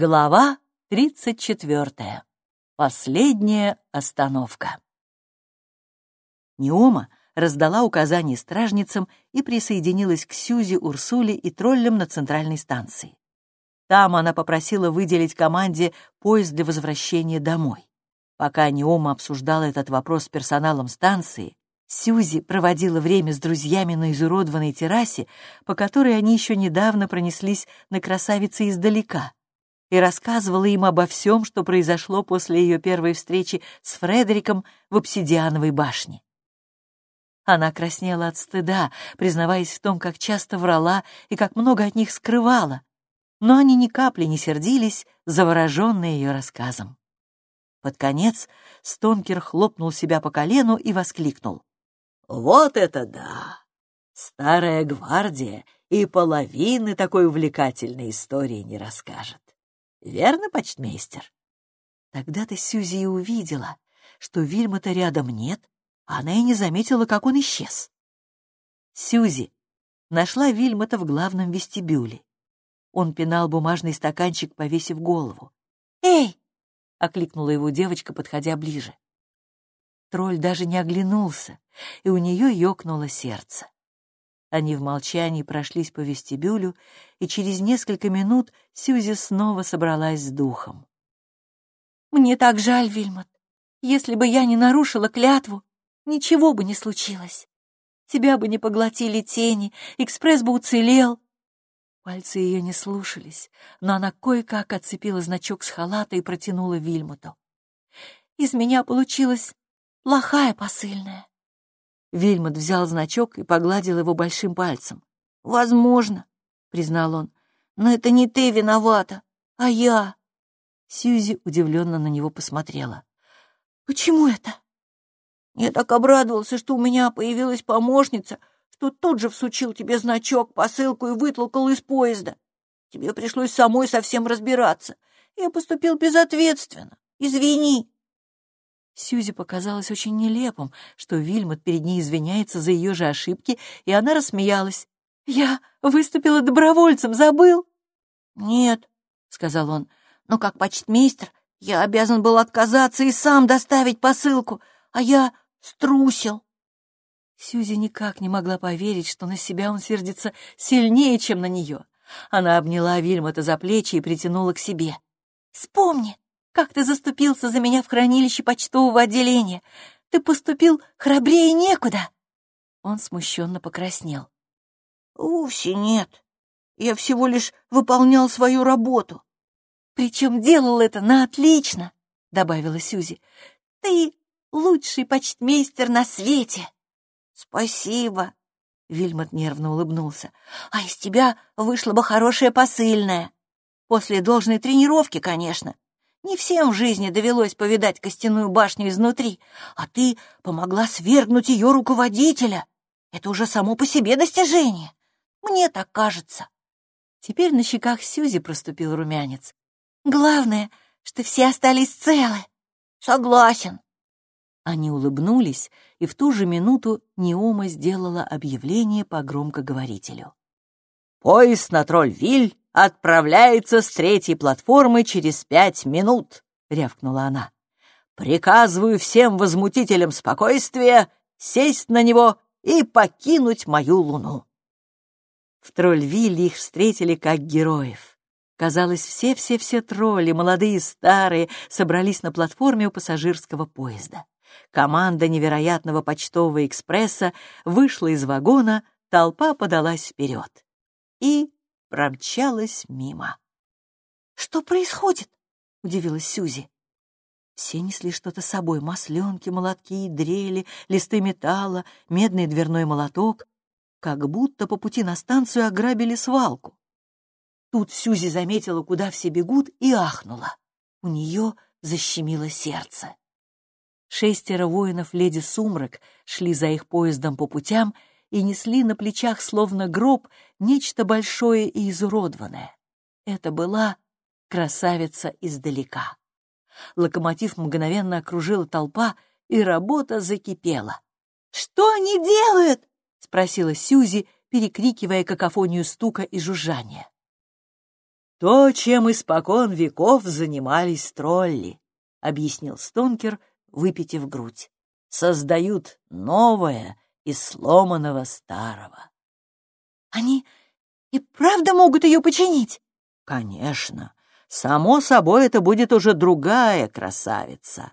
Глава 34. Последняя остановка. Неома раздала указания стражницам и присоединилась к Сюзи, Урсуле и троллям на центральной станции. Там она попросила выделить команде поезд для возвращения домой. Пока Неома обсуждала этот вопрос с персоналом станции, Сюзи проводила время с друзьями на изуродованной террасе, по которой они еще недавно пронеслись на красавице издалека — и рассказывала им обо всем, что произошло после ее первой встречи с Фредериком в обсидиановой башне. Она краснела от стыда, признаваясь в том, как часто врала и как много от них скрывала, но они ни капли не сердились, завороженные ее рассказом. Под конец Стонкер хлопнул себя по колену и воскликнул. «Вот это да! Старая гвардия и половины такой увлекательной истории не расскажет. Верно, почтмейстер? Тогда-то Сюзи и увидела, что Вильмота рядом нет, а она и не заметила, как он исчез. Сюзи нашла Вильмота в главном вестибюле. Он пинал бумажный стаканчик, повесив голову. «Эй!» — окликнула его девочка, подходя ближе. Тролль даже не оглянулся, и у нее ёкнуло сердце. Они в молчании прошлись по вестибюлю, и через несколько минут Сьюзи снова собралась с духом. «Мне так жаль, Вильмот. Если бы я не нарушила клятву, ничего бы не случилось. Тебя бы не поглотили тени, экспресс бы уцелел». Пальцы ее не слушались, но она кое-как отцепила значок с халата и протянула Вильмоту. «Из меня получилась плохая посыльная. Вильмот взял значок и погладил его большим пальцем. «Возможно», — признал он, — «но это не ты виновата, а я». Сьюзи удивленно на него посмотрела. «Почему это?» «Я так обрадовался, что у меня появилась помощница, что тут же всучил тебе значок, посылку и вытолкал из поезда. Тебе пришлось самой совсем разбираться. Я поступил безответственно. Извини». Сьюзи показалось очень нелепым, что Вильмот перед ней извиняется за ее же ошибки, и она рассмеялась. «Я выступила добровольцем, забыл?» «Нет», — сказал он, — «но как почтмейстер я обязан был отказаться и сам доставить посылку, а я струсил». Сьюзи никак не могла поверить, что на себя он сердится сильнее, чем на нее. Она обняла Вильмота за плечи и притянула к себе. «Вспомни, как ты заступился за меня в хранилище почтового отделения? Ты поступил храбрее некуда!» Он смущенно покраснел. «Вовсе нет. Я всего лишь выполнял свою работу. Причем делал это на отлично», — добавила Сюзи. «Ты лучший почтмейстер на свете!» «Спасибо!» — Вильмот нервно улыбнулся. «А из тебя вышла бы хорошая посыльная. После должной тренировки, конечно. Не всем в жизни довелось повидать костяную башню изнутри, а ты помогла свергнуть ее руководителя. Это уже само по себе достижение. Мне так кажется. Теперь на щеках Сюзи проступил румянец. Главное, что все остались целы. Согласен. Они улыбнулись, и в ту же минуту Неома сделала объявление по громкоговорителю. «Поезд на Тролльвиль отправляется с третьей платформы через пять минут», — рявкнула она. «Приказываю всем возмутителям спокойствия сесть на него и покинуть мою луну». В Тролльвилле их встретили как героев. Казалось, все-все-все тролли, молодые и старые, собрались на платформе у пассажирского поезда. Команда невероятного почтового экспресса вышла из вагона, толпа подалась вперед. И промчалась мимо. «Что происходит?» — удивилась Сюзи. Все несли что-то с собой — масленки, молотки, дрели, листы металла, медный дверной молоток, как будто по пути на станцию ограбили свалку. Тут Сюзи заметила, куда все бегут, и ахнула. У нее защемило сердце. Шестеро воинов леди Сумрак шли за их поездом по путям и несли на плечах, словно гроб, нечто большое и изуродованное. Это была красавица издалека. Локомотив мгновенно окружила толпа, и работа закипела. «Что они делают?» — спросила Сьюзи, перекрикивая какофонию стука и жужжания. То, чем испокон веков занимались тролли, — объяснил Стонкер, выпитив грудь. Создают новое из сломанного старого. Они и правда могут ее починить? Конечно. Само собой, это будет уже другая красавица.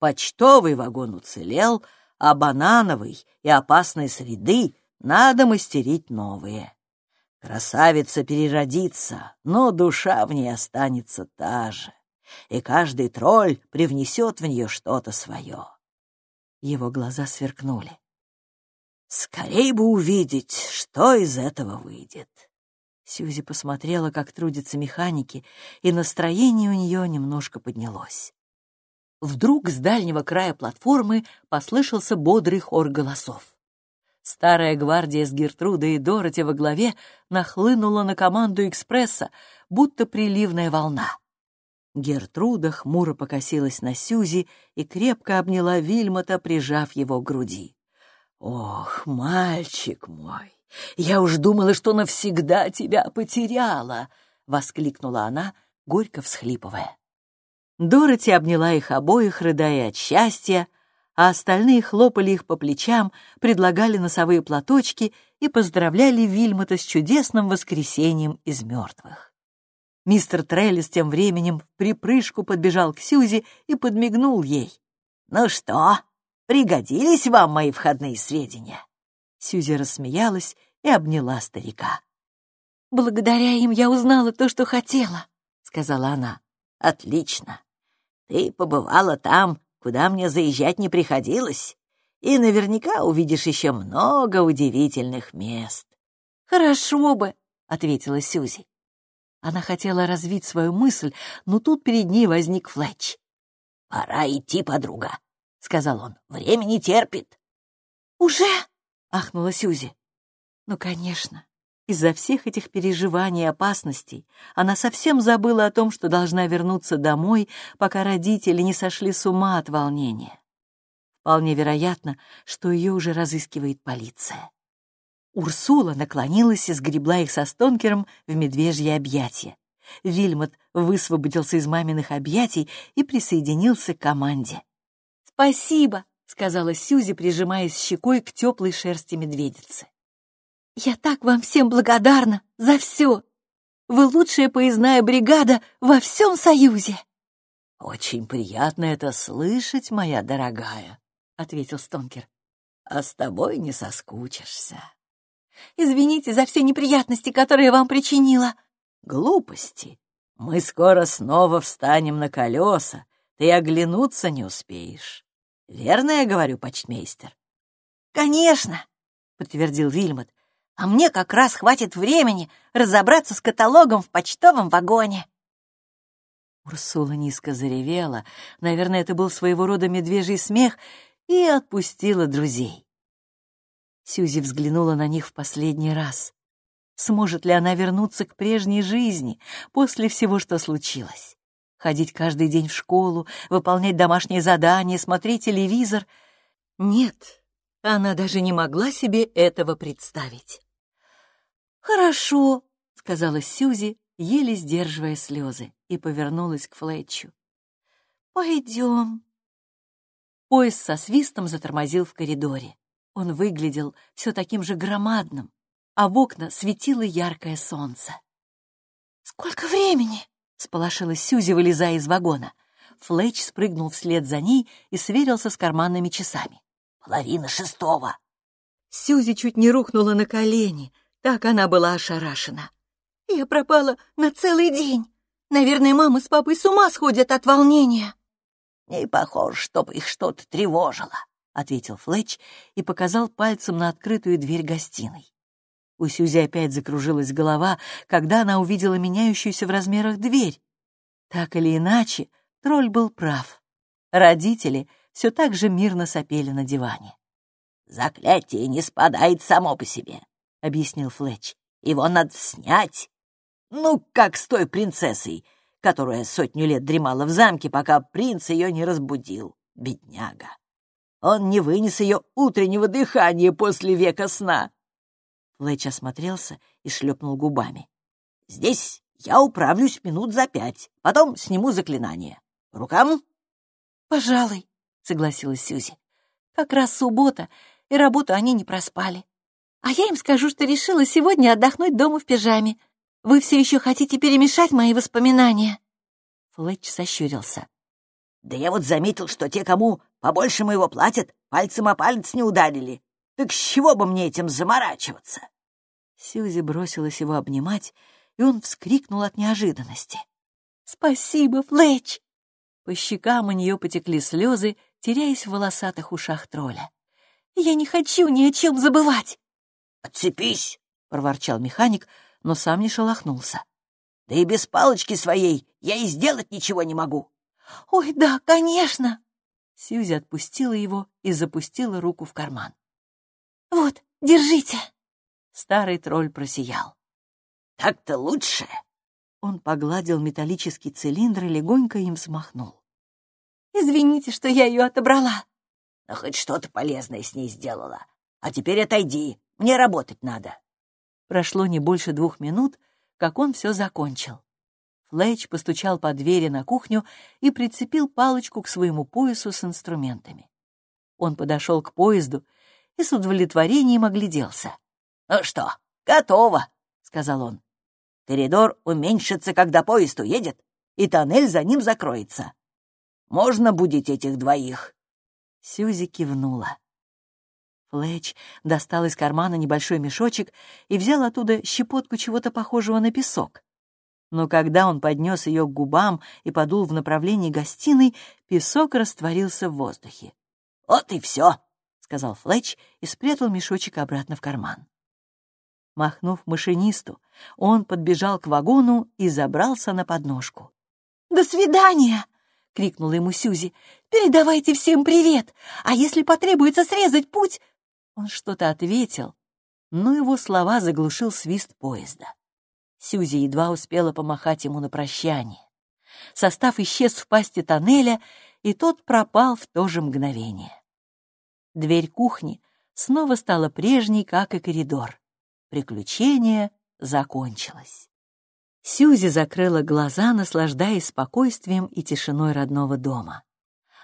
Почтовый вагон уцелел, а банановый и опасной среды надо мастерить новые. Красавица переродится, но душа в ней останется та же, и каждый тролль привнесет в нее что-то свое. Его глаза сверкнули. Скорей бы увидеть, что из этого выйдет. Сьюзи посмотрела, как трудятся механики, и настроение у нее немножко поднялось. Вдруг с дальнего края платформы послышался бодрый хор голосов. Старая гвардия с Гертрудой и Дороти во главе нахлынула на команду экспресса, будто приливная волна. Гертруда хмуро покосилась на Сюзи и крепко обняла Вильмота, прижав его к груди. «Ох, мальчик мой, я уж думала, что навсегда тебя потеряла!» — воскликнула она, горько всхлипывая. Дороти обняла их обоих, рыдая от счастья, а остальные хлопали их по плечам, предлагали носовые платочки и поздравляли Вильмота с чудесным воскресением из мертвых. Мистер Треллис тем временем в припрыжку подбежал к Сьюзи и подмигнул ей. «Ну что, Пригодились вам мои входные сведения?» Сьюзи рассмеялась и обняла старика. «Благодаря им я узнала то, что хотела», — сказала она. «Отлично. Ты побывала там, куда мне заезжать не приходилось, и наверняка увидишь еще много удивительных мест». «Хорошо бы», — ответила Сьюзи. Она хотела развить свою мысль, но тут перед ней возник Флетч. «Пора идти, подруга. — сказал он. «Время не терпит». «Уже?» — ахнула Сюзи. «Ну, конечно. Из-за всех этих переживаний и опасностей она совсем забыла о том, что должна вернуться домой, пока родители не сошли с ума от волнения. Вполне вероятно, что ее уже разыскивает полиция. Урсула наклонилась и сгребла их со Стонкером в медвежье объятие. Вильмот высвободился из маминых объятий и присоединился к команде. «Спасибо», — сказала Сюзи, прижимаясь щекой к теплой шерсти медведицы. «Я так вам всем благодарна за все. Вы лучшая поездная бригада во всем Союзе». «Очень приятно это слышать, моя дорогая», — ответил Стонкер. «А с тобой не соскучишься». «Извините за все неприятности, которые я вам причинила». «Глупости. Мы скоро снова встанем на колеса, ты оглянуться не успеешь. Верно я говорю, почтмейстер? Конечно, подтвердил Вильмот. А мне как раз хватит времени разобраться с каталогом в почтовом вагоне. Урсула низко заревела, наверное, это был своего рода медвежий смех, и отпустила друзей. Сюзи взглянула на них в последний раз. Сможет ли она вернуться к прежней жизни после всего, что случилось? Ходить каждый день в школу, выполнять домашние задания, смотреть телевизор. Нет, она даже не могла себе этого представить. «Хорошо», — сказала Сьюзи, еле сдерживая слезы, и повернулась к Флетчу. «Пойдем». Поезд со свистом затормозил в коридоре. Он выглядел все таким же громадным, а в окна светило яркое солнце. «Сколько времени?» — сполошилась Сюзи, вылезая из вагона. Флетч спрыгнул вслед за ней и сверился с карманными часами. «Половина шестого!» Сюзи чуть не рухнула на колени, так она была ошарашена. «Я пропала на целый день. Наверное, мама с папой с ума сходят от волнения». «Не похоже, чтобы их что-то тревожило», — ответил Флетч и показал пальцем на открытую дверь гостиной. У Сюзи опять закружилась голова, когда она увидела меняющуюся в размерах дверь. Так или иначе, тролль был прав. Родители все так же мирно сопели на диване. «Заклятие не спадает само по себе», — объяснил Флетч. «Его надо снять. Ну, как с той принцессой, которая сотню лет дремала в замке, пока принц ее не разбудил, бедняга. Он не вынес ее утреннего дыхания после века сна. Лэч осмотрелся и шлепнул губами. «Здесь Я управлюсь минут за пять, потом сниму заклинание. Рукам?» «Пожалуй», — согласилась Сьюзи. «Как раз суббота, и работу они не проспали. А я им скажу, что решила сегодня отдохнуть дома в пижаме. Вы все еще хотите перемешать мои воспоминания?» Флетч сощурился. «Да я вот заметил, что те, кому побольше моего платят, пальцем о палец не ударили. Так с чего бы мне этим заморачиваться?» Сьюзи бросилась его обнимать, и он вскрикнул от неожиданности. «Спасибо, Флетч!» По щекам у нее потекли слезы, теряясь в волосатых ушах тролля. «Я не хочу ни о чем забывать!» «Отцепись!» — проворчал механик, но сам не шелохнулся. «Да и без палочки своей я и сделать ничего не могу!» «Ой, да, конечно!» Сьюзи отпустила его и запустила руку в карман. «Вот, держите!» Старый тролль просиял. «Так-то лучше!» Он погладил металлический цилиндр и легонько им взмахнул. «Извините, что я ее отобрала». «Но хоть что-то полезное с ней сделала. А теперь отойди, мне работать надо». Прошло не больше двух минут, как он все закончил. Флетч постучал по двери на кухню и прицепил палочку к своему поясу с инструментами. Он подошел к поезду и с удовлетворением огляделся. «Ну что, готово», — сказал он. Коридор уменьшится, когда поезд уедет, и тоннель за ним закроется. Можно будить этих двоих?» Сьюзи кивнула. Флетч достал из кармана небольшой мешочек и взял оттуда щепотку чего-то похожего на песок. Но когда он поднес ее к губам и подул в направлении гостиной, песок растворился в воздухе. «Вот и все», — сказал Флетч и спрятал мешочек обратно в карман. Махнув машинисту, он подбежал к вагону и забрался на подножку. «До свидания!» — крикнула ему Сюзи. «Передавайте всем привет! А если потребуется срезать путь...» Он что-то ответил, но его слова заглушил свист поезда. Сюзи едва успела помахать ему на прощание. Состав исчез в пасти тоннеля, и тот пропал в то же мгновение. Дверь кухни снова стала прежней, как и коридор. Приключение закончилось. Сьюзи закрыла глаза, наслаждаясь спокойствием и тишиной родного дома.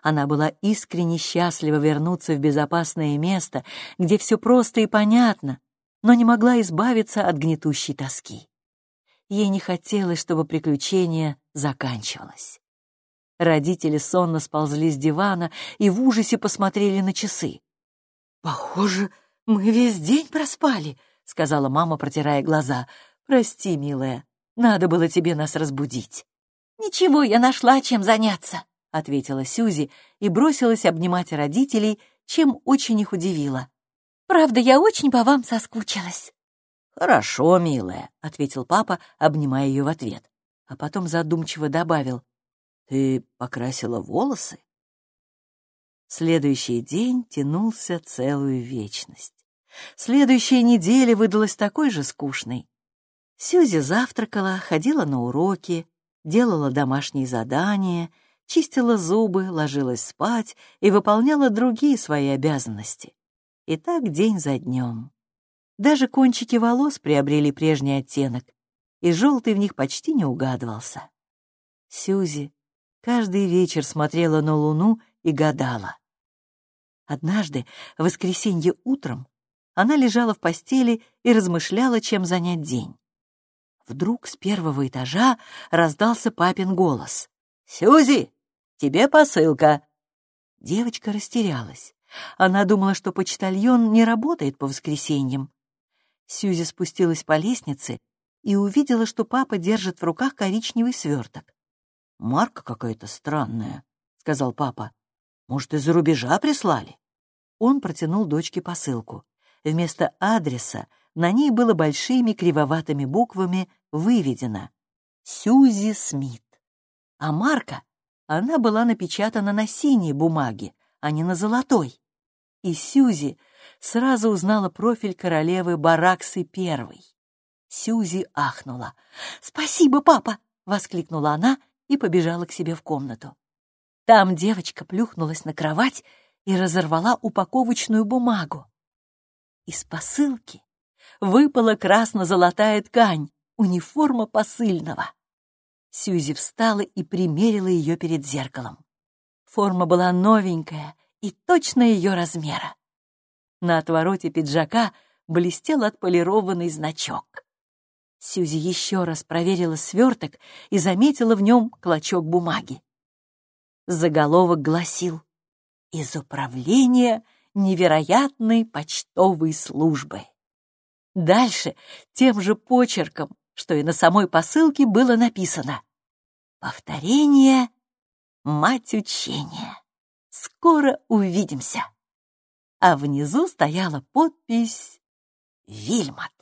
Она была искренне счастлива вернуться в безопасное место, где все просто и понятно, но не могла избавиться от гнетущей тоски. Ей не хотелось, чтобы приключение заканчивалось. Родители сонно сползли с дивана и в ужасе посмотрели на часы. «Похоже, мы весь день проспали», — сказала мама, протирая глаза. «Прости, милая, надо было тебе нас разбудить». «Ничего, я нашла, чем заняться», — ответила Сюзи и бросилась обнимать родителей, чем очень их удивила. «Правда, я очень по вам соскучилась». «Хорошо, милая», — ответил папа, обнимая ее в ответ, а потом задумчиво добавил. «Ты покрасила волосы?» Следующий день тянулся целую вечность. Следующая неделя выдалась такой же скучной. Сюзи завтракала, ходила на уроки, делала домашние задания, чистила зубы, ложилась спать и выполняла другие свои обязанности. И так день за днем. Даже кончики волос приобрели прежний оттенок, и желтый в них почти не угадывался. Сюзи каждый вечер смотрела на луну и гадала. Однажды, в воскресенье утром, она лежала в постели и размышляла, чем занять день. Вдруг с первого этажа раздался папин голос. «Сюзи, тебе посылка!» Девочка растерялась. Она думала, что почтальон не работает по воскресеньям. Сюзи спустилась по лестнице и увидела, что папа держит в руках коричневый сверток. «Марка какая-то странная», — сказал папа. «Может, из-за рубежа прислали?» Он протянул дочке посылку. Вместо адреса на ней было большими кривоватыми буквами выведено «Сьюзи Смит». А марка, она была напечатана на синей бумаге, а не на золотой. И Сьюзи сразу узнала профиль королевы Бараксы Первой. Сьюзи ахнула. «Спасибо, папа!» — воскликнула она и побежала к себе в комнату. Там девочка плюхнулась на кровать и разорвала упаковочную бумагу. Из посылки выпала красно-золотая ткань, униформа посыльного. Сьюзи встала и примерила ее перед зеркалом. Форма была новенькая и точно ее размера. На отвороте пиджака блестел отполированный значок. Сьюзи еще раз проверила сверток и заметила в нем клочок бумаги. Заголовок гласил «Из управления невероятной почтовой службы». Дальше тем же почерком, что и на самой посылке, было написано «Повторение — мать учения. Скоро увидимся». А внизу стояла подпись «Вильмот».